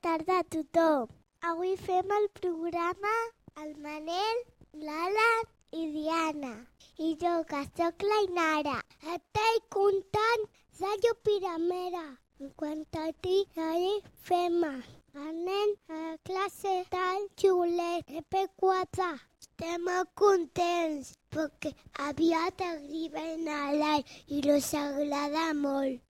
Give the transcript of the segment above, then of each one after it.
Tarda a tothom. Avui fem el programa el Manel, l'Alan i Diana. I jo, que sóc la Inara. Estic content de Piramera. En quant a ti, ahí fema. Anem a classe del xulet EP4. Estem contents perquè aviat arriba Nadal i nos agrada molt.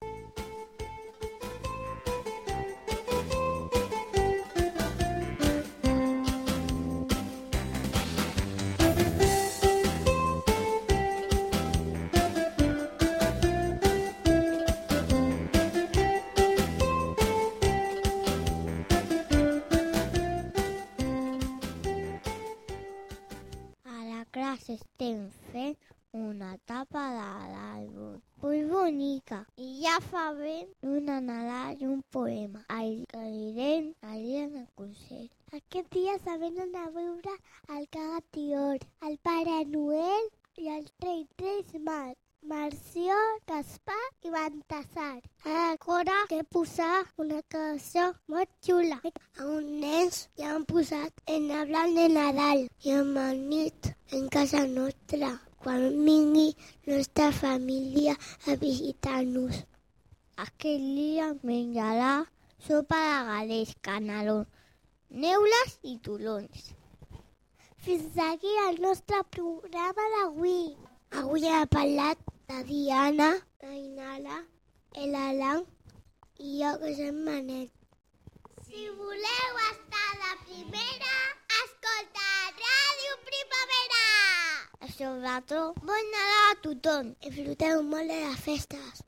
Classe estem fent una tapa de l'àlbum. Molt bonica. I ja fa ben una Nadal i un poema. El que direm allà en el concert. Aquest dia se venen a veure el Cagatior, el Pare Noel i el Rei Tres Mags. Marció, Gaspar i Baltasar. Ara que posar una cançó molt xula. A un nens ja han posat en hablant de Nadal i amb el nit en casa nostra quan vingui nostra família a visitar-nos. Aquell dia menjarà sopa de galets, caneló, neules i tolons. Fins aquí el nostre programa d'avui. Avui he parlat de Diana, la Inala, l'Alan i jo que soc Manet. Si voleu estar de primera, escolta Ràdio Primavera! Sobretot, bon Nadal a tothom. Disfruteu molt de les festes.